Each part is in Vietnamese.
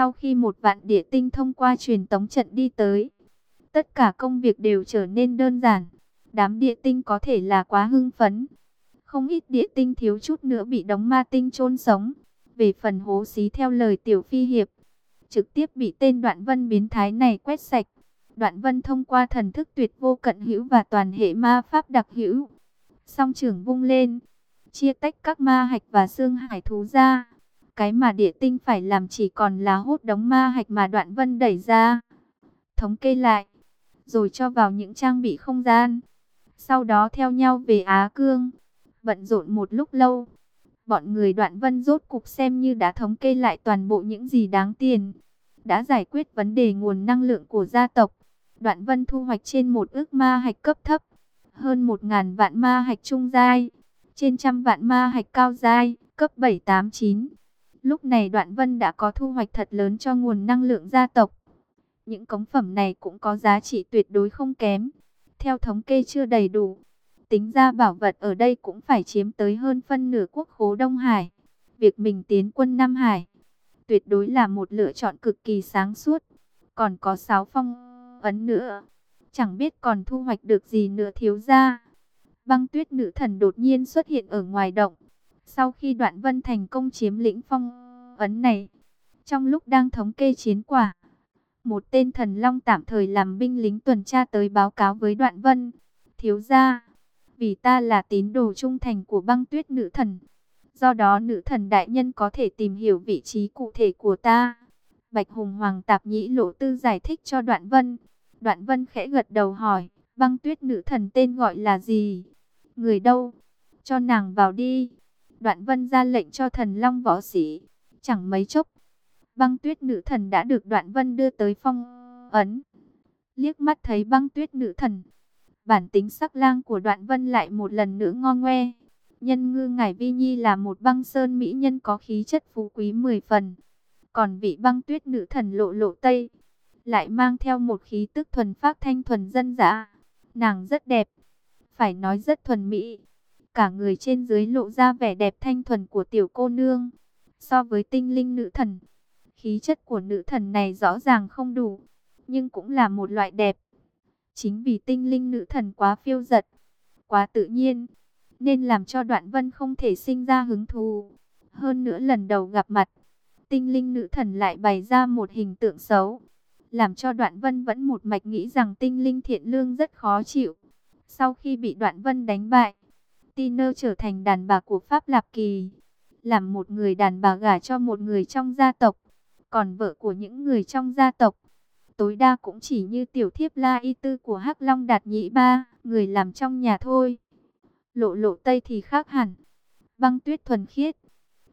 Sau khi một vạn địa tinh thông qua truyền tống trận đi tới, tất cả công việc đều trở nên đơn giản. Đám địa tinh có thể là quá hưng phấn. Không ít địa tinh thiếu chút nữa bị đóng ma tinh chôn sống. Về phần hố xí theo lời tiểu phi hiệp, trực tiếp bị tên đoạn vân biến thái này quét sạch. Đoạn vân thông qua thần thức tuyệt vô cận hữu và toàn hệ ma pháp đặc hữu. Song trưởng vung lên, chia tách các ma hạch và xương hải thú ra. Cái mà địa tinh phải làm chỉ còn là hút đóng ma hạch mà đoạn vân đẩy ra. Thống kê lại, rồi cho vào những trang bị không gian. Sau đó theo nhau về Á Cương. Bận rộn một lúc lâu, bọn người đoạn vân rốt cục xem như đã thống kê lại toàn bộ những gì đáng tiền. Đã giải quyết vấn đề nguồn năng lượng của gia tộc. Đoạn vân thu hoạch trên một ước ma hạch cấp thấp. Hơn một ngàn vạn ma hạch trung giai. Trên trăm vạn ma hạch cao giai, cấp 789. Lúc này đoạn vân đã có thu hoạch thật lớn cho nguồn năng lượng gia tộc. Những cống phẩm này cũng có giá trị tuyệt đối không kém. Theo thống kê chưa đầy đủ, tính ra bảo vật ở đây cũng phải chiếm tới hơn phân nửa quốc khố Đông Hải. Việc mình tiến quân Nam Hải, tuyệt đối là một lựa chọn cực kỳ sáng suốt. Còn có sáu phong ấn nữa, chẳng biết còn thu hoạch được gì nữa thiếu ra. Băng tuyết nữ thần đột nhiên xuất hiện ở ngoài động. Sau khi đoạn vân thành công chiếm lĩnh phong ấn này, trong lúc đang thống kê chiến quả, một tên thần long tạm thời làm binh lính tuần tra tới báo cáo với đoạn vân. Thiếu gia, vì ta là tín đồ trung thành của băng tuyết nữ thần. Do đó nữ thần đại nhân có thể tìm hiểu vị trí cụ thể của ta. Bạch Hùng Hoàng Tạp Nhĩ Lộ Tư giải thích cho Đoạn Vân. Đoạn Vân khẽ gật đầu hỏi, băng tuyết nữ thần tên gọi là gì? Người đâu? Cho nàng vào đi. Đoạn Vân ra lệnh cho thần long võ sĩ. Chẳng mấy chốc, băng tuyết nữ thần đã được Đoạn Vân đưa tới phong ấn. Liếc mắt thấy băng tuyết nữ thần, bản tính sắc lang của Đoạn Vân lại một lần nữa ngo ngoe. Nhân ngư Ngải Vi Nhi là một băng sơn mỹ nhân có khí chất phú quý mười phần. Còn vị băng tuyết nữ thần lộ lộ tây, lại mang theo một khí tức thuần phác thanh thuần dân dã. Nàng rất đẹp, phải nói rất thuần mỹ. Cả người trên dưới lộ ra vẻ đẹp thanh thuần của tiểu cô nương. So với tinh linh nữ thần, khí chất của nữ thần này rõ ràng không đủ, nhưng cũng là một loại đẹp. Chính vì tinh linh nữ thần quá phiêu giật, quá tự nhiên, nên làm cho đoạn vân không thể sinh ra hứng thú. Hơn nữa lần đầu gặp mặt, tinh linh nữ thần lại bày ra một hình tượng xấu, làm cho đoạn vân vẫn một mạch nghĩ rằng tinh linh thiện lương rất khó chịu. Sau khi bị đoạn vân đánh bại, Tiner trở thành đàn bà của Pháp Lạp Kỳ, làm một người đàn bà gả cho một người trong gia tộc, còn vợ của những người trong gia tộc tối đa cũng chỉ như tiểu thiếp la y tư của Hắc Long Đạt Nhĩ Ba, người làm trong nhà thôi. Lộ lộ Tây thì khác hẳn, băng tuyết thuần khiết,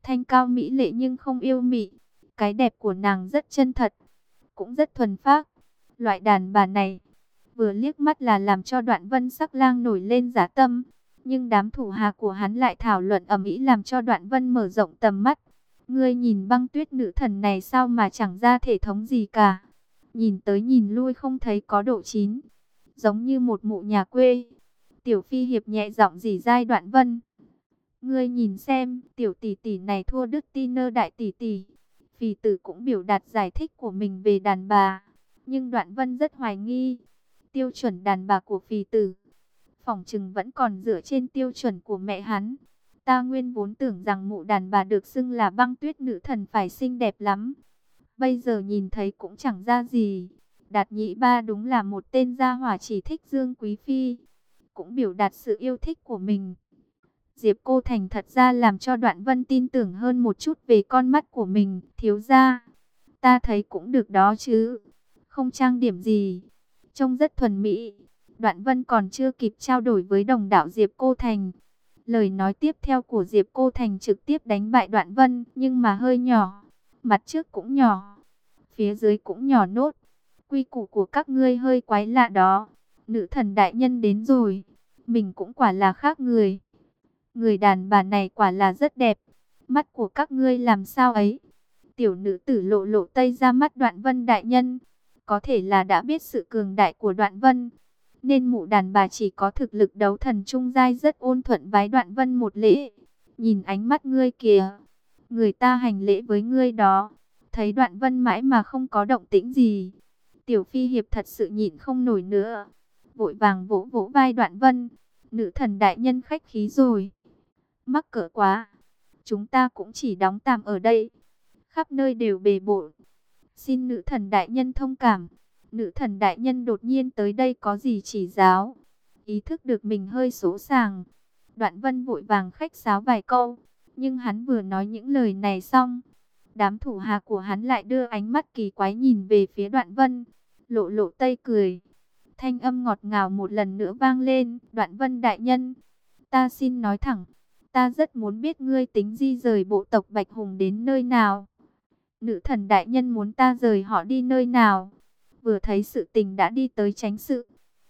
thanh cao mỹ lệ nhưng không yêu mị, cái đẹp của nàng rất chân thật, cũng rất thuần phác. Loại đàn bà này, vừa liếc mắt là làm cho đoạn vân sắc lang nổi lên giả tâm, nhưng đám thủ hạ của hắn lại thảo luận ầm ĩ làm cho đoạn vân mở rộng tầm mắt. Ngươi nhìn băng tuyết nữ thần này sao mà chẳng ra thể thống gì cả nhìn tới nhìn lui không thấy có độ chín, giống như một mụ nhà quê. Tiểu Phi hiệp nhẹ giọng dì giai đoạn vân. Ngươi nhìn xem, tiểu tỷ tỷ này thua Đức Tiner đại tỷ tỷ. Phì tử cũng biểu đạt giải thích của mình về đàn bà, nhưng đoạn vân rất hoài nghi. Tiêu chuẩn đàn bà của phì tử, phòng trừng vẫn còn dựa trên tiêu chuẩn của mẹ hắn. Ta nguyên vốn tưởng rằng mụ đàn bà được xưng là băng tuyết nữ thần phải xinh đẹp lắm. Bây giờ nhìn thấy cũng chẳng ra gì. Đạt nhị ba đúng là một tên gia hỏa chỉ thích Dương Quý Phi. Cũng biểu đạt sự yêu thích của mình. Diệp Cô Thành thật ra làm cho Đoạn Vân tin tưởng hơn một chút về con mắt của mình. Thiếu ra, ta thấy cũng được đó chứ. Không trang điểm gì. Trông rất thuần mỹ. Đoạn Vân còn chưa kịp trao đổi với đồng đạo Diệp Cô Thành. Lời nói tiếp theo của Diệp Cô Thành trực tiếp đánh bại Đoạn Vân, nhưng mà hơi nhỏ mặt trước cũng nhỏ, phía dưới cũng nhỏ nốt. Quy củ của các ngươi hơi quái lạ đó. Nữ thần đại nhân đến rồi, mình cũng quả là khác người. Người đàn bà này quả là rất đẹp, mắt của các ngươi làm sao ấy? Tiểu nữ tử lộ lộ tây ra mắt đoạn vân đại nhân, có thể là đã biết sự cường đại của đoạn vân. Nên mụ đàn bà chỉ có thực lực đấu thần trung giai rất ôn thuận vái đoạn vân một lễ. Nhìn ánh mắt ngươi kìa, người ta hành lễ với ngươi đó, Thấy đoạn vân mãi mà không có động tĩnh gì. Tiểu phi hiệp thật sự nhịn không nổi nữa. Vội vàng vỗ vỗ vai đoạn vân. Nữ thần đại nhân khách khí rồi. Mắc cỡ quá. Chúng ta cũng chỉ đóng tạm ở đây. Khắp nơi đều bề bộn. Xin nữ thần đại nhân thông cảm. Nữ thần đại nhân đột nhiên tới đây có gì chỉ giáo. Ý thức được mình hơi số sàng. Đoạn vân vội vàng khách sáo vài câu. Nhưng hắn vừa nói những lời này xong. Đám thủ hạ của hắn lại đưa ánh mắt kỳ quái nhìn về phía đoạn vân. Lộ lộ tây cười. Thanh âm ngọt ngào một lần nữa vang lên. Đoạn vân đại nhân. Ta xin nói thẳng. Ta rất muốn biết ngươi tính di rời bộ tộc Bạch Hùng đến nơi nào. Nữ thần đại nhân muốn ta rời họ đi nơi nào. Vừa thấy sự tình đã đi tới tránh sự.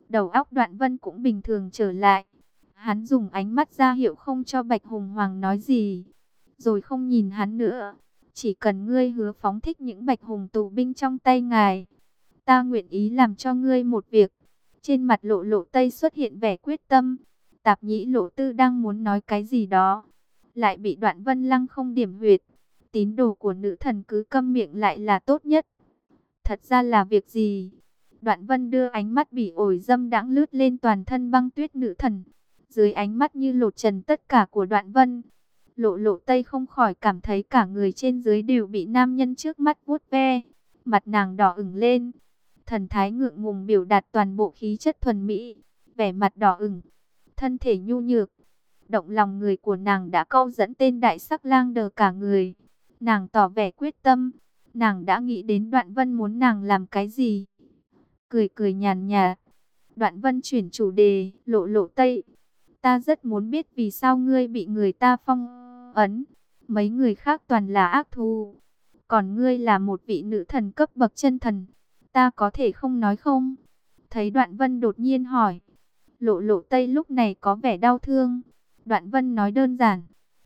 Đầu óc đoạn vân cũng bình thường trở lại. Hắn dùng ánh mắt ra hiệu không cho Bạch Hùng Hoàng nói gì. Rồi không nhìn hắn nữa. Chỉ cần ngươi hứa phóng thích những Bạch Hùng tù binh trong tay ngài. Ta nguyện ý làm cho ngươi một việc. Trên mặt lộ lộ tây xuất hiện vẻ quyết tâm. Tạp nhĩ lộ tư đang muốn nói cái gì đó. Lại bị đoạn vân lăng không điểm huyệt. Tín đồ của nữ thần cứ câm miệng lại là tốt nhất. Thật ra là việc gì? Đoạn vân đưa ánh mắt bị ổi dâm đãng lướt lên toàn thân băng tuyết nữ thần. Dưới ánh mắt như lột trần tất cả của đoạn vân. Lộ lộ tây không khỏi cảm thấy cả người trên dưới đều bị nam nhân trước mắt vuốt ve. Mặt nàng đỏ ửng lên. Thần thái ngượng ngùng biểu đạt toàn bộ khí chất thuần mỹ. Vẻ mặt đỏ ửng. Thân thể nhu nhược. Động lòng người của nàng đã câu dẫn tên đại sắc lang đờ cả người. Nàng tỏ vẻ quyết tâm. Nàng đã nghĩ đến đoạn vân muốn nàng làm cái gì. Cười cười nhàn nhạt. Đoạn vân chuyển chủ đề, lộ lộ tây. Ta rất muốn biết vì sao ngươi bị người ta phong ấn. Mấy người khác toàn là ác thù. Còn ngươi là một vị nữ thần cấp bậc chân thần. Ta có thể không nói không? Thấy đoạn vân đột nhiên hỏi. Lộ lộ tây lúc này có vẻ đau thương. Đoạn vân nói đơn giản.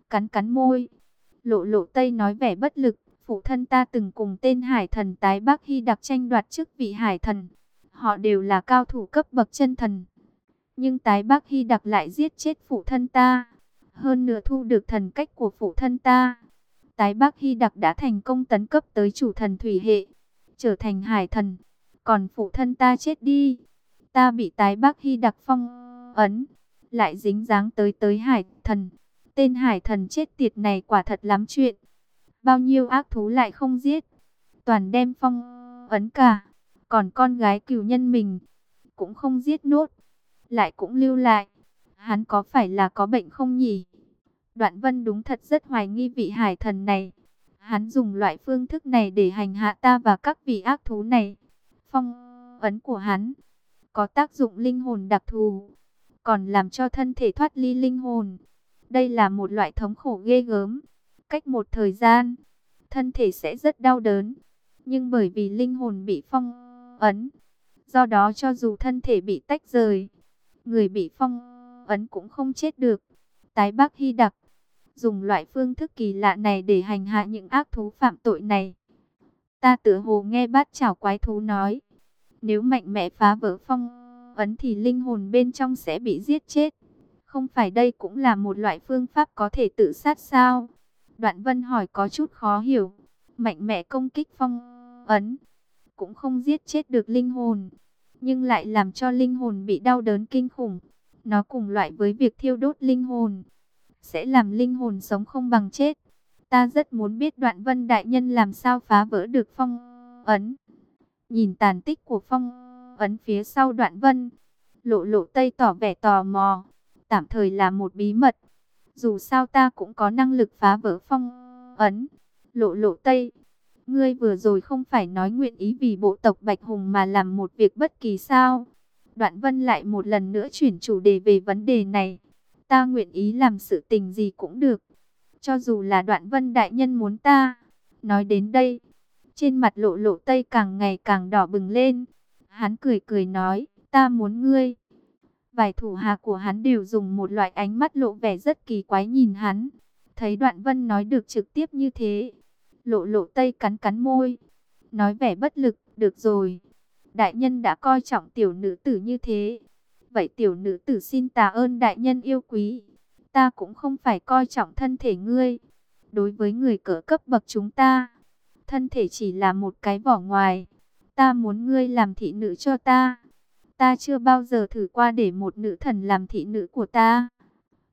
Cắn cắn môi. Lộ lộ tây nói vẻ bất lực. Phụ thân ta từng cùng tên hải thần tái Bắc Hy đặc tranh đoạt chức vị hải thần. Họ đều là cao thủ cấp bậc chân thần. Nhưng tái Bắc Hy đặc lại giết chết phụ thân ta. Hơn nữa thu được thần cách của phụ thân ta. Tái Bắc Hy đặc đã thành công tấn cấp tới chủ thần thủy hệ. Trở thành hải thần. Còn phụ thân ta chết đi. Ta bị tái Bắc Hy đặc phong ấn. Lại dính dáng tới tới hải thần. Tên hải thần chết tiệt này quả thật lắm chuyện. Bao nhiêu ác thú lại không giết. Toàn đem phong ấn cả. Còn con gái cửu nhân mình. Cũng không giết nốt. Lại cũng lưu lại. Hắn có phải là có bệnh không nhỉ? Đoạn vân đúng thật rất hoài nghi vị hải thần này. Hắn dùng loại phương thức này để hành hạ ta và các vị ác thú này. Phong ấn của hắn có tác dụng linh hồn đặc thù, còn làm cho thân thể thoát ly linh hồn. Đây là một loại thống khổ ghê gớm. Cách một thời gian, thân thể sẽ rất đau đớn. Nhưng bởi vì linh hồn bị phong ấn, do đó cho dù thân thể bị tách rời, người bị phong ấn cũng không chết được. Tái Bắc Hy đặc dùng loại phương thức kỳ lạ này để hành hạ những ác thú phạm tội này. Ta tự hồ nghe bát chảo quái thú nói, nếu mạnh mẽ phá vỡ phong ấn thì linh hồn bên trong sẽ bị giết chết. Không phải đây cũng là một loại phương pháp có thể tự sát sao? Đoạn vân hỏi có chút khó hiểu. Mạnh mẽ công kích phong ấn. Cũng không giết chết được linh hồn. Nhưng lại làm cho linh hồn bị đau đớn kinh khủng. Nó cùng loại với việc thiêu đốt linh hồn. Sẽ làm linh hồn sống không bằng chết. Ta rất muốn biết đoạn vân đại nhân làm sao phá vỡ được phong ấn. Nhìn tàn tích của phong ấn phía sau đoạn vân. Lộ lộ tây tỏ vẻ tò mò. Tạm thời là một bí mật. Dù sao ta cũng có năng lực phá vỡ phong ấn. Lộ lộ tây. Ngươi vừa rồi không phải nói nguyện ý vì bộ tộc Bạch Hùng mà làm một việc bất kỳ sao. Đoạn vân lại một lần nữa chuyển chủ đề về vấn đề này. Ta nguyện ý làm sự tình gì cũng được. Cho dù là đoạn vân đại nhân muốn ta. Nói đến đây. Trên mặt lộ lộ tây càng ngày càng đỏ bừng lên. Hắn cười cười nói, ta muốn ngươi. Vài thủ hạ của hắn đều dùng một loại ánh mắt lộ vẻ rất kỳ quái nhìn hắn. Thấy đoạn vân nói được trực tiếp như thế. Lộ lộ tây cắn cắn môi. Nói vẻ bất lực, được rồi. Đại nhân đã coi trọng tiểu nữ tử như thế. Vậy tiểu nữ tử xin tạ ơn đại nhân yêu quý. Ta cũng không phải coi trọng thân thể ngươi. Đối với người cỡ cấp bậc chúng ta thân thể chỉ là một cái vỏ ngoài. Ta muốn ngươi làm thị nữ cho ta. Ta chưa bao giờ thử qua để một nữ thần làm thị nữ của ta.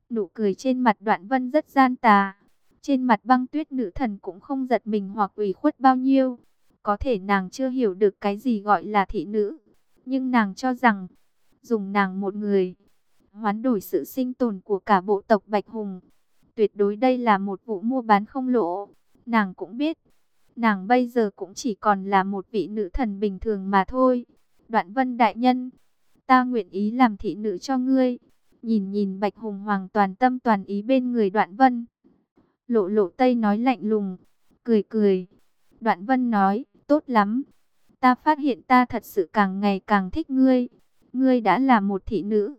Nụ cười trên mặt đoạn vân rất gian tà. Trên mặt băng tuyết nữ thần cũng không giật mình hoặc ủy khuất bao nhiêu. Có thể nàng chưa hiểu được cái gì gọi là thị nữ. Nhưng nàng cho rằng, dùng nàng một người, hoán đổi sự sinh tồn của cả bộ tộc Bạch Hùng. Tuyệt đối đây là một vụ mua bán không lỗ. Nàng cũng biết, nàng bây giờ cũng chỉ còn là một vị nữ thần bình thường mà thôi. Đoạn vân đại nhân, ta nguyện ý làm thị nữ cho ngươi. Nhìn nhìn Bạch Hùng hoàng toàn tâm toàn ý bên người đoạn vân. Lộ lộ tây nói lạnh lùng, cười cười. Đoạn vân nói, tốt lắm. Ta phát hiện ta thật sự càng ngày càng thích ngươi. Ngươi đã là một thị nữ.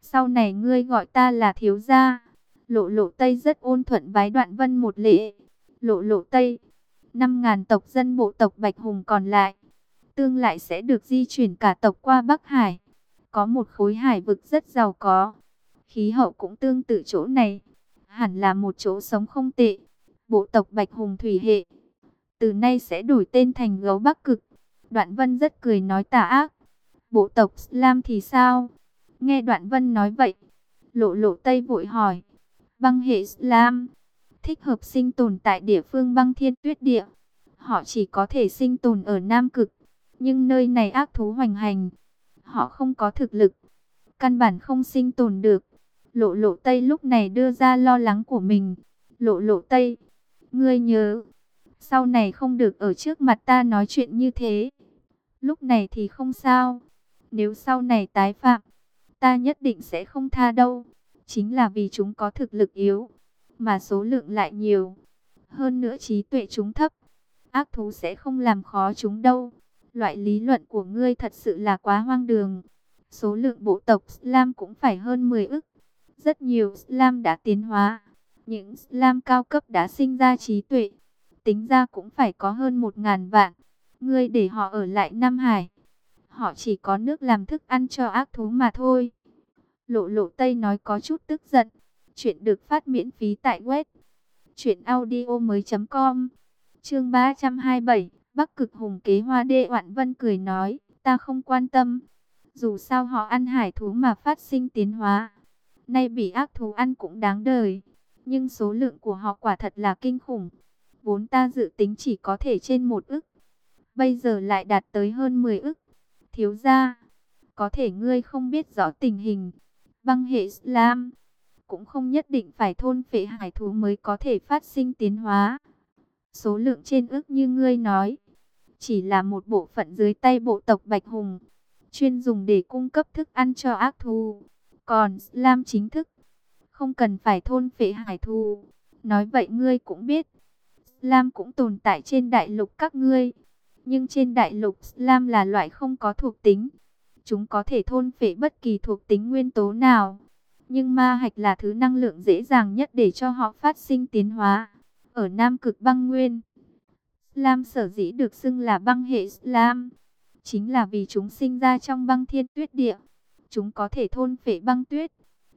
Sau này ngươi gọi ta là thiếu gia. Lộ lộ Tây rất ôn thuận vái đoạn vân một lễ. Lộ lộ Tây, năm ngàn tộc dân bộ tộc Bạch Hùng còn lại. Tương lại sẽ được di chuyển cả tộc qua Bắc Hải. Có một khối hải vực rất giàu có. Khí hậu cũng tương tự chỗ này. Hẳn là một chỗ sống không tệ. Bộ tộc Bạch Hùng Thủy Hệ. Từ nay sẽ đổi tên thành gấu Bắc Cực. Đoạn Vân rất cười nói tà ác. Bộ tộc Slam thì sao? Nghe Đoạn Vân nói vậy. Lộ lộ Tây vội hỏi. Băng hệ Slam, Thích hợp sinh tồn tại địa phương băng thiên tuyết địa. Họ chỉ có thể sinh tồn ở Nam Cực. Nhưng nơi này ác thú hoành hành. Họ không có thực lực. Căn bản không sinh tồn được. Lộ lộ Tây lúc này đưa ra lo lắng của mình. Lộ lộ Tây. Ngươi nhớ. Sau này không được ở trước mặt ta nói chuyện như thế. Lúc này thì không sao. Nếu sau này tái phạm. Ta nhất định sẽ không tha đâu. Chính là vì chúng có thực lực yếu. Mà số lượng lại nhiều. Hơn nữa trí tuệ chúng thấp. Ác thú sẽ không làm khó chúng đâu. Loại lý luận của ngươi thật sự là quá hoang đường. Số lượng bộ tộc Slam cũng phải hơn 10 ức. Rất nhiều Slam đã tiến hóa. Những Slam cao cấp đã sinh ra trí tuệ. Tính ra cũng phải có hơn 1.000 vạn. Ngươi để họ ở lại Nam Hải. Họ chỉ có nước làm thức ăn cho ác thú mà thôi. Lộ lộ Tây nói có chút tức giận. Chuyện được phát miễn phí tại web. Chuyện audio mới.com Chương 327 Bắc cực hùng kế hoa đê oạn vân cười nói. Ta không quan tâm. Dù sao họ ăn hải thú mà phát sinh tiến hóa. Nay bị ác thú ăn cũng đáng đời. Nhưng số lượng của họ quả thật là kinh khủng. Vốn ta dự tính chỉ có thể trên một ức. Bây giờ lại đạt tới hơn 10 ức. Thiếu gia, có thể ngươi không biết rõ tình hình. Băng hệ Islam cũng không nhất định phải thôn phệ hải thú mới có thể phát sinh tiến hóa. Số lượng trên ước như ngươi nói, chỉ là một bộ phận dưới tay bộ tộc Bạch Hùng, chuyên dùng để cung cấp thức ăn cho ác thú. Còn slam chính thức, không cần phải thôn phệ hải thú. Nói vậy ngươi cũng biết, slam cũng tồn tại trên đại lục các ngươi. Nhưng trên đại lục slam là loại không có thuộc tính. Chúng có thể thôn phệ bất kỳ thuộc tính nguyên tố nào. Nhưng ma hạch là thứ năng lượng dễ dàng nhất để cho họ phát sinh tiến hóa. Ở Nam Cực băng nguyên, lam sở dĩ được xưng là băng hệ lam Chính là vì chúng sinh ra trong băng thiên tuyết địa. Chúng có thể thôn phệ băng tuyết.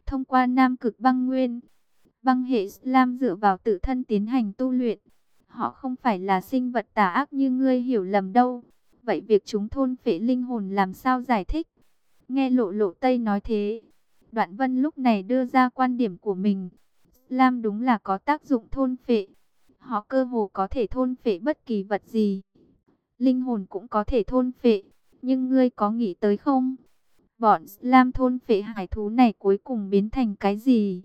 Thông qua Nam Cực băng nguyên, băng hệ lam dựa vào tự thân tiến hành tu luyện. Họ không phải là sinh vật tà ác như ngươi hiểu lầm đâu. Vậy việc chúng thôn phệ linh hồn làm sao giải thích? Nghe lộ lộ Tây nói thế. Đoạn vân lúc này đưa ra quan điểm của mình. Lam đúng là có tác dụng thôn phệ. Họ cơ hồ có thể thôn phệ bất kỳ vật gì. Linh hồn cũng có thể thôn phệ. Nhưng ngươi có nghĩ tới không? Bọn Lam thôn phệ hải thú này cuối cùng biến thành cái gì?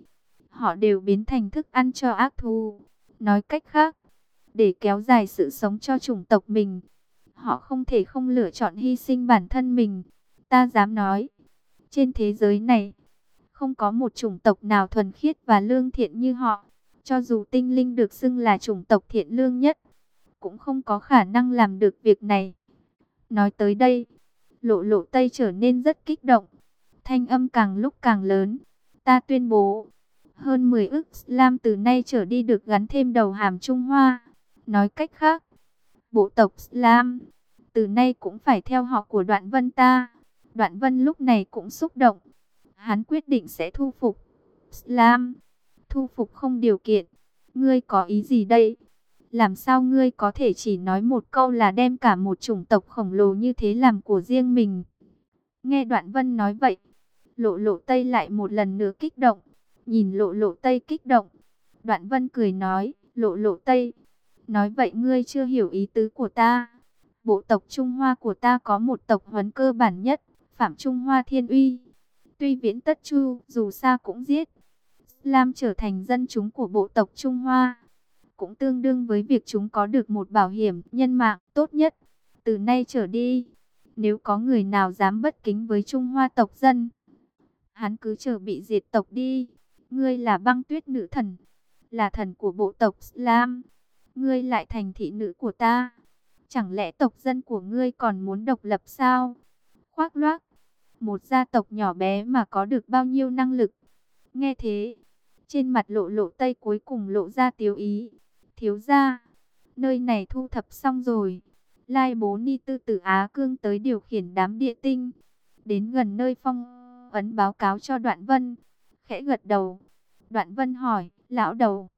Họ đều biến thành thức ăn cho ác thú. Nói cách khác, để kéo dài sự sống cho chủng tộc mình. Họ không thể không lựa chọn hy sinh bản thân mình. Ta dám nói, trên thế giới này, không có một chủng tộc nào thuần khiết và lương thiện như họ. Cho dù tinh linh được xưng là chủng tộc thiện lương nhất, cũng không có khả năng làm được việc này. Nói tới đây, lộ lộ tây trở nên rất kích động. Thanh âm càng lúc càng lớn. Ta tuyên bố, hơn 10 ức Lam từ nay trở đi được gắn thêm đầu hàm Trung Hoa. Nói cách khác, bộ tộc Lam từ nay cũng phải theo họ của Đoạn Vân ta. Đoạn Vân lúc này cũng xúc động. Hắn quyết định sẽ thu phục Lam. Thu phục không điều kiện. Ngươi có ý gì đây? Làm sao ngươi có thể chỉ nói một câu là đem cả một chủng tộc khổng lồ như thế làm của riêng mình? Nghe Đoạn Vân nói vậy, lộ lộ Tây lại một lần nữa kích động. Nhìn lộ lộ Tây kích động, Đoạn Vân cười nói, lộ lộ Tây, nói vậy ngươi chưa hiểu ý tứ của ta. Bộ tộc Trung Hoa của ta có một tộc huấn cơ bản nhất, Phạm Trung Hoa Thiên Uy. Tuy viễn tất chu, dù xa cũng giết. Lam trở thành dân chúng của bộ tộc Trung Hoa. Cũng tương đương với việc chúng có được một bảo hiểm nhân mạng tốt nhất. Từ nay trở đi, nếu có người nào dám bất kính với Trung Hoa tộc dân, hắn cứ chờ bị diệt tộc đi. Ngươi là băng tuyết nữ thần, là thần của bộ tộc Lam. Ngươi lại thành thị nữ của ta. Chẳng lẽ tộc dân của ngươi còn muốn độc lập sao? Khoác loác, một gia tộc nhỏ bé mà có được bao nhiêu năng lực. Nghe thế, trên mặt lộ lộ tây cuối cùng lộ ra tiếu ý. Thiếu ra, nơi này thu thập xong rồi. Lai bố ni tư tử Á Cương tới điều khiển đám địa tinh. Đến gần nơi phong ấn báo cáo cho đoạn vân. Khẽ gật đầu. Đoạn vân hỏi, lão đầu.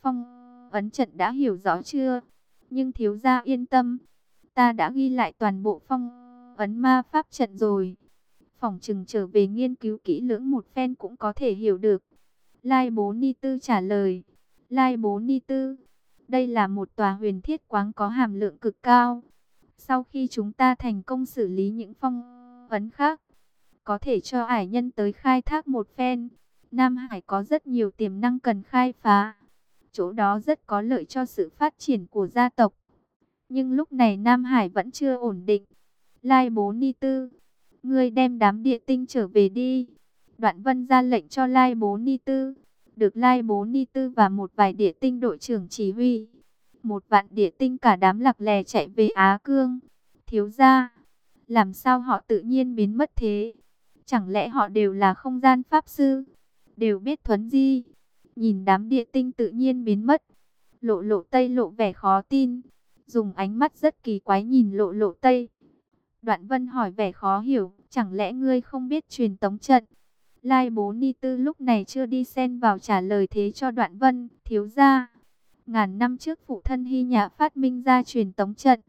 Phong ấn trận đã hiểu rõ chưa? Nhưng thiếu gia yên tâm. Ta đã ghi lại toàn bộ phong ấn ma pháp trận rồi. Phòng trừng trở về nghiên cứu kỹ lưỡng một phen cũng có thể hiểu được. Lai bố ni tư trả lời. Lai bố ni tư. Đây là một tòa huyền thiết quáng có hàm lượng cực cao. Sau khi chúng ta thành công xử lý những phong ấn khác, có thể cho ải nhân tới khai thác một phen. Nam Hải có rất nhiều tiềm năng cần khai phá. Chỗ đó rất có lợi cho sự phát triển của gia tộc. Nhưng lúc này Nam Hải vẫn chưa ổn định. Lai bố ni tư, ngươi đem đám địa tinh trở về đi. Đoạn vân ra lệnh cho Lai bố ni tư. Được Lai bố ni tư và một vài địa tinh đội trưởng chỉ huy. Một vạn địa tinh cả đám lạc lè chạy về Á Cương. Thiếu ra, làm sao họ tự nhiên biến mất thế? Chẳng lẽ họ đều là không gian pháp sư? Đều biết thuấn di? Nhìn đám địa tinh tự nhiên biến mất. Lộ lộ tây lộ vẻ khó tin. Dùng ánh mắt rất kỳ quái nhìn lộ lộ tây. Đoạn vân hỏi vẻ khó hiểu. Chẳng lẽ ngươi không biết truyền tống trận? Lai bố ni tư lúc này chưa đi xen vào trả lời thế cho đoạn vân. Thiếu gia Ngàn năm trước phụ thân hy nhã phát minh ra truyền tống trận.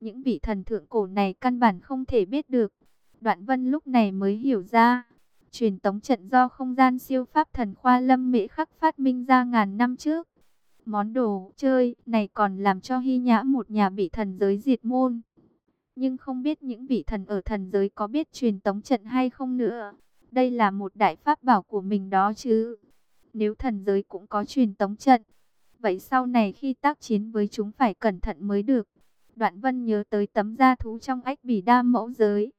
Những vị thần thượng cổ này căn bản không thể biết được. Đoạn vân lúc này mới hiểu ra truyền tống trận do không gian siêu pháp thần khoa lâm mễ khắc phát minh ra ngàn năm trước. Món đồ chơi này còn làm cho hy nhã một nhà bị thần giới diệt môn. Nhưng không biết những vị thần ở thần giới có biết truyền tống trận hay không nữa. Đây là một đại pháp bảo của mình đó chứ. Nếu thần giới cũng có truyền tống trận, vậy sau này khi tác chiến với chúng phải cẩn thận mới được. Đoạn vân nhớ tới tấm da thú trong ách bỉ đa mẫu giới.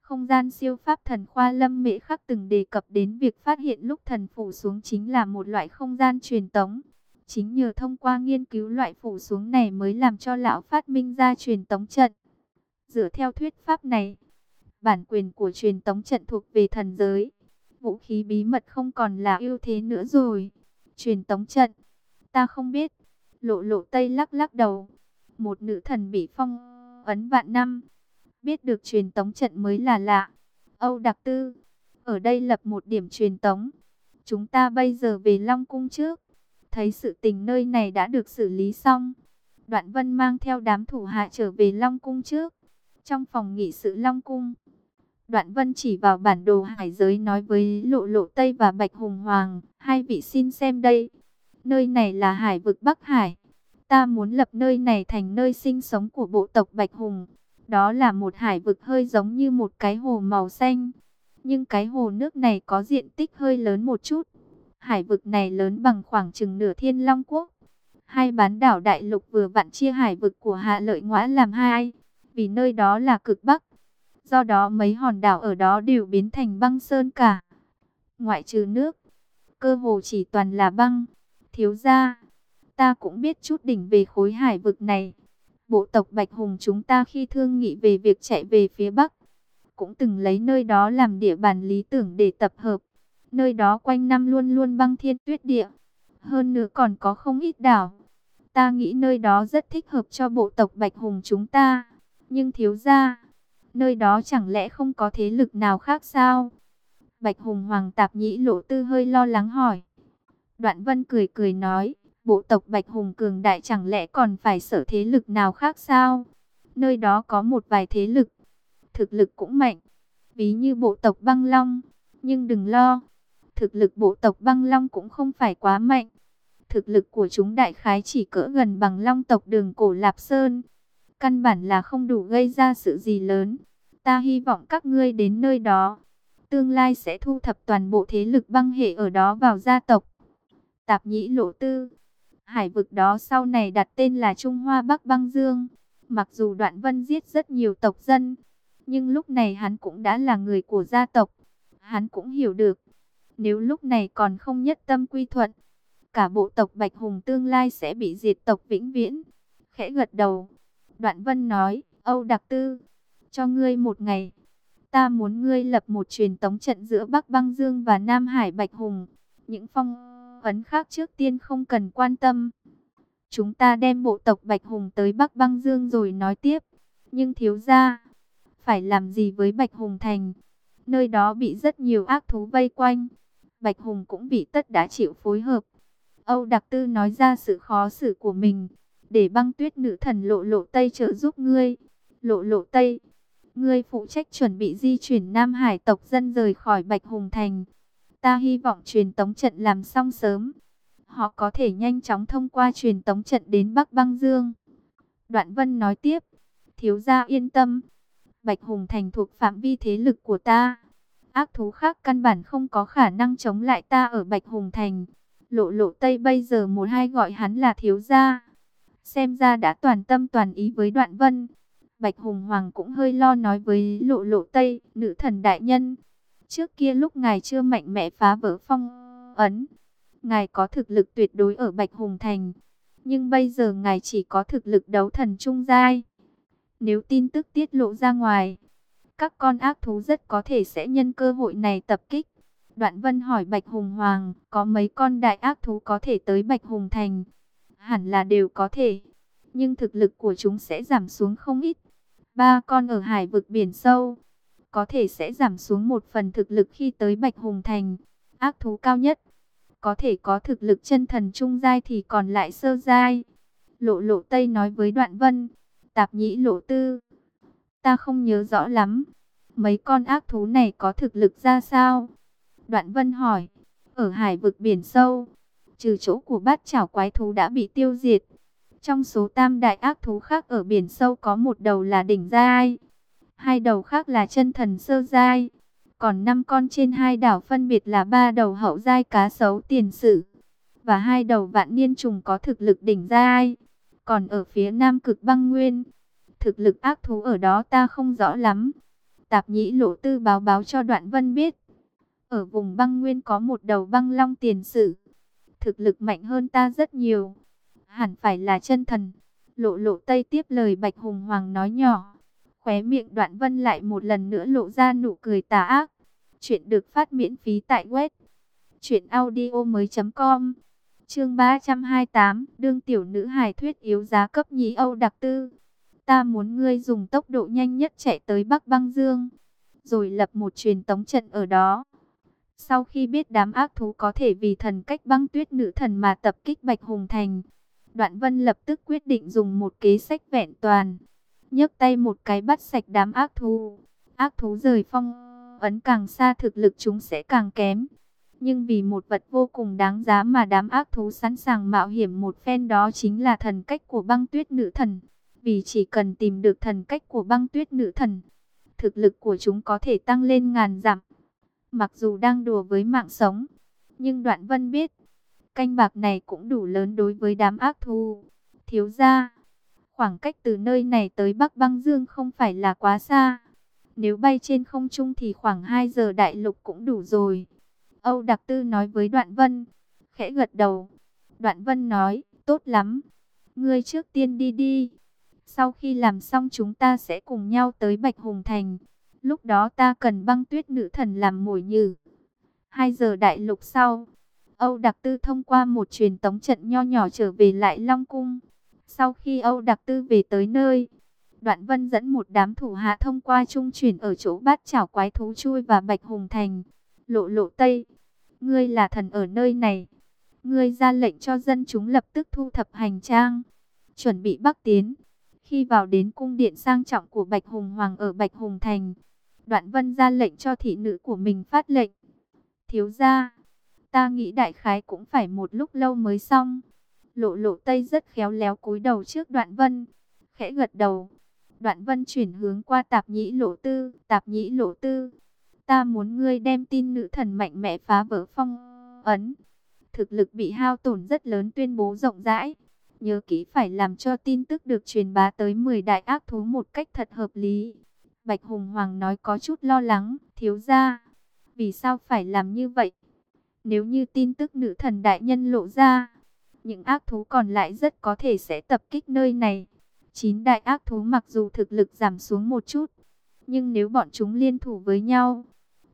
Không gian siêu pháp thần khoa lâm mễ khắc từng đề cập đến việc phát hiện lúc thần phủ xuống chính là một loại không gian truyền tống. Chính nhờ thông qua nghiên cứu loại phủ xuống này mới làm cho lão phát minh ra truyền tống trận. Dựa theo thuyết pháp này, bản quyền của truyền tống trận thuộc về thần giới. Vũ khí bí mật không còn là ưu thế nữa rồi. Truyền tống trận, ta không biết. Lộ lộ tây lắc lắc đầu. Một nữ thần bị phong ấn vạn năm biết được truyền tống trận mới là lạ. Âu Đặc Tư, ở đây lập một điểm truyền tống. Chúng ta bây giờ về Long Cung trước. Thấy sự tình nơi này đã được xử lý xong. Đoạn Vân mang theo đám thủ hạ trở về Long Cung trước. Trong phòng nghị sự Long Cung, Đoạn Vân chỉ vào bản đồ hải giới nói với Lộ Lộ Tây và Bạch Hùng Hoàng. Hai vị xin xem đây. Nơi này là hải vực Bắc Hải. Ta muốn lập nơi này thành nơi sinh sống của bộ tộc Bạch Hùng. Đó là một hải vực hơi giống như một cái hồ màu xanh. Nhưng cái hồ nước này có diện tích hơi lớn một chút. Hải vực này lớn bằng khoảng chừng nửa thiên long quốc. Hai bán đảo đại lục vừa vặn chia hải vực của hạ lợi ngõa làm hai. Vì nơi đó là cực bắc. Do đó mấy hòn đảo ở đó đều biến thành băng sơn cả. Ngoại trừ nước, cơ hồ chỉ toàn là băng. Thiếu ra, ta cũng biết chút đỉnh về khối hải vực này bộ tộc Bạch Hùng chúng ta khi thương nghị về việc chạy về phía Bắc, cũng từng lấy nơi đó làm địa bàn lý tưởng để tập hợp. Nơi đó quanh năm luôn luôn băng thiên tuyết địa, hơn nữa còn có không ít đảo. Ta nghĩ nơi đó rất thích hợp cho bộ tộc Bạch Hùng chúng ta, nhưng thiếu ra, nơi đó chẳng lẽ không có thế lực nào khác sao? Bạch Hùng Hoàng Tạp Nhĩ Lộ Tư hơi lo lắng hỏi. Đoạn Vân cười cười nói, Bộ tộc Bạch Hùng cường đại chẳng lẽ còn phải sở thế lực nào khác sao? Nơi đó có một vài thế lực, thực lực cũng mạnh, ví như bộ tộc Băng Long, nhưng đừng lo, thực lực bộ tộc Băng Long cũng không phải quá mạnh. Thực lực của chúng đại khái chỉ cỡ gần bằng Long tộc Đường Cổ Lạp Sơn, căn bản là không đủ gây ra sự gì lớn. Ta hy vọng các ngươi đến nơi đó, tương lai sẽ thu thập toàn bộ thế lực băng hệ ở đó vào gia tộc. Tạp nhĩ lộ tư Hải vực đó sau này đặt tên là Trung Hoa Bắc Băng Dương. Mặc dù Đoạn Vân giết rất nhiều tộc dân, nhưng lúc này hắn cũng đã là người của gia tộc. Hắn cũng hiểu được, nếu lúc này còn không nhất tâm quy thuận, cả bộ tộc Bạch Hùng tương lai sẽ bị diệt tộc vĩnh viễn. Khẽ gật đầu, Đoạn Vân nói, Âu Đặc Tư, cho ngươi một ngày. Ta muốn ngươi lập một truyền tống trận giữa Bắc Băng Dương và Nam Hải Bạch Hùng. Những phong ấn khác trước tiên không cần quan tâm. Chúng ta đem bộ tộc Bạch Hùng tới Bắc Băng Dương rồi nói tiếp. Nhưng thiếu gia, phải làm gì với Bạch Hùng Thành? Nơi đó bị rất nhiều ác thú vây quanh. Bạch Hùng cũng bị tất đã chịu phối hợp. Âu Đặc Tư nói ra sự khó xử của mình. Để băng tuyết nữ thần lộ lộ Tây trợ giúp ngươi. Lộ lộ Tây, ngươi phụ trách chuẩn bị di chuyển Nam Hải tộc dân rời khỏi Bạch Hùng Thành. Ta hy vọng truyền tống trận làm xong sớm. Họ có thể nhanh chóng thông qua truyền tống trận đến Bắc Băng Dương. Đoạn Vân nói tiếp. Thiếu gia yên tâm. Bạch Hùng Thành thuộc phạm vi thế lực của ta. Ác thú khác căn bản không có khả năng chống lại ta ở Bạch Hùng Thành. Lộ lộ Tây bây giờ một hai gọi hắn là thiếu gia. Xem ra đã toàn tâm toàn ý với đoạn vân. Bạch Hùng Hoàng cũng hơi lo nói với lộ lộ Tây, nữ thần đại nhân. Trước kia lúc ngài chưa mạnh mẽ phá vỡ phong ấn, ngài có thực lực tuyệt đối ở Bạch Hùng Thành. Nhưng bây giờ ngài chỉ có thực lực đấu thần trung giai. Nếu tin tức tiết lộ ra ngoài, các con ác thú rất có thể sẽ nhân cơ hội này tập kích. Đoạn Vân hỏi Bạch Hùng Hoàng, có mấy con đại ác thú có thể tới Bạch Hùng Thành? Hẳn là đều có thể, nhưng thực lực của chúng sẽ giảm xuống không ít. Ba con ở hải vực biển sâu, có thể sẽ giảm xuống một phần thực lực khi tới Bạch Hùng Thành. Ác thú cao nhất, có thể có thực lực chân thần trung giai thì còn lại sơ giai. Lộ lộ Tây nói với Đoạn Vân, tạp nhĩ lộ tư. Ta không nhớ rõ lắm, mấy con ác thú này có thực lực ra sao? Đoạn Vân hỏi, ở hải vực biển sâu, trừ chỗ của bát chảo quái thú đã bị tiêu diệt. Trong số tam đại ác thú khác ở biển sâu có một đầu là đỉnh giai hai đầu khác là chân thần sơ giai. Còn năm con trên hai đảo phân biệt là ba đầu hậu giai cá sấu tiền sử và hai đầu vạn niên trùng có thực lực đỉnh giai. Còn ở phía nam cực băng nguyên, thực lực ác thú ở đó ta không rõ lắm. Tạp nhĩ lộ tư báo báo cho đoạn vân biết. Ở vùng băng nguyên có một đầu băng long tiền sử. Thực lực mạnh hơn ta rất nhiều. Hẳn phải là chân thần. Lộ lộ tây tiếp lời Bạch Hùng Hoàng nói nhỏ. Khóe miệng đoạn vân lại một lần nữa lộ ra nụ cười tà ác. Chuyện được phát miễn phí tại web. Chuyện audio mới com. Chương 328. Đương tiểu nữ hài thuyết yếu giá cấp nhí Âu đặc tư. Ta muốn ngươi dùng tốc độ nhanh nhất chạy tới Bắc Băng Dương. Rồi lập một truyền tống trận ở đó. Sau khi biết đám ác thú có thể vì thần cách băng tuyết nữ thần mà tập kích Bạch Hùng Thành. Đoạn Vân lập tức quyết định dùng một kế sách vẹn toàn nhấc tay một cái bắt sạch đám ác thú. Ác thú rời phong ấn càng xa thực lực chúng sẽ càng kém. Nhưng vì một vật vô cùng đáng giá mà đám ác thú sẵn sàng mạo hiểm một phen đó chính là thần cách của băng tuyết nữ thần. Vì chỉ cần tìm được thần cách của băng tuyết nữ thần, thực lực của chúng có thể tăng lên ngàn dặm. Mặc dù đang đùa với mạng sống, nhưng Đoạn Vân biết, canh bạc này cũng đủ lớn đối với đám ác thu Thiếu gia Khoảng cách từ nơi này tới Bắc Băng Dương không phải là quá xa. Nếu bay trên không trung thì khoảng 2 giờ đại lục cũng đủ rồi. Âu Đặc Tư nói với Đoạn Vân. Khẽ gật đầu. Đoạn Vân nói, tốt lắm. Ngươi trước tiên đi đi. Sau khi làm xong chúng ta sẽ cùng nhau tới Bạch Hùng Thành. Lúc đó ta cần băng tuyết nữ thần làm mồi nhử. hai giờ đại lục sau. Âu Đặc Tư thông qua một truyền tống trận nho nhỏ trở về lại Long Cung. Sau khi Âu Đặc Tư về tới nơi, Đoạn Vân dẫn một đám thủ hạ thông qua trung chuyển ở chỗ bát chảo quái thú chui và Bạch Hùng Thành. Lộ lộ Tây, ngươi là thần ở nơi này. Ngươi ra lệnh cho dân chúng lập tức thu thập hành trang, chuẩn bị bắc tiến. Khi vào đến cung điện sang trọng của Bạch Hùng Hoàng ở Bạch Hùng Thành, Đoạn Vân ra lệnh cho thị nữ của mình phát lệnh. Thiếu gia, ta nghĩ đại khái cũng phải một lúc lâu mới xong. Lộ lộ tây rất khéo léo cúi đầu trước Đoạn Vân, khẽ gật đầu. Đoạn Vân chuyển hướng qua tạp nhĩ lộ tư, tạp nhĩ lộ tư. Ta muốn ngươi đem tin nữ thần mạnh mẽ phá vỡ phong ấn. Thực lực bị hao tổn rất lớn tuyên bố rộng rãi. Nhớ kỹ phải làm cho tin tức được truyền bá tới 10 đại ác thú một cách thật hợp lý. Bạch Hùng Hoàng nói có chút lo lắng, thiếu ra. Vì sao phải làm như vậy? Nếu như tin tức nữ thần đại nhân lộ ra, những ác thú còn lại rất có thể sẽ tập kích nơi này. Chín đại ác thú mặc dù thực lực giảm xuống một chút, nhưng nếu bọn chúng liên thủ với nhau,